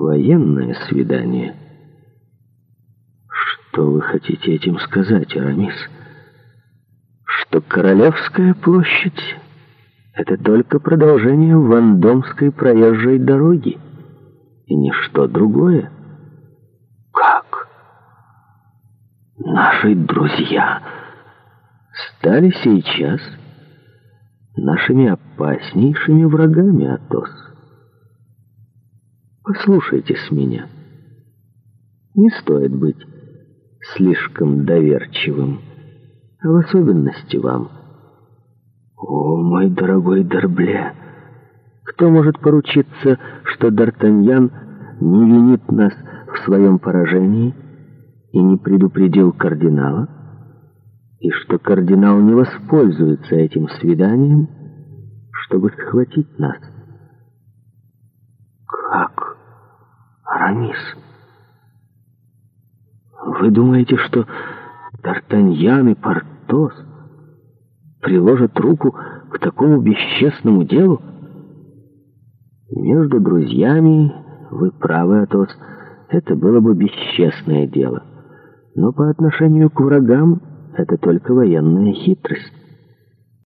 военное свидание. Что вы хотите этим сказать, Арамис? Что Королевская площадь — это только продолжение Вандомской проезжей дороги, и ничто другое. Как? Наши друзья стали сейчас нашими опаснейшими врагами, Атос. Послушайтесь меня. Не стоит быть слишком доверчивым, а в особенности вам. О, мой дорогой Дорбле! Кто может поручиться, что Д'Артаньян не винит нас в своем поражении и не предупредил кардинала, и что кардинал не воспользуется этим свиданием, чтобы схватить нас?» Арамис. Вы думаете, что Д'Артаньян и Портос приложат руку к такому бесчестному делу? Между друзьями, вы правы, Атос, это было бы бесчестное дело. Но по отношению к врагам это только военная хитрость.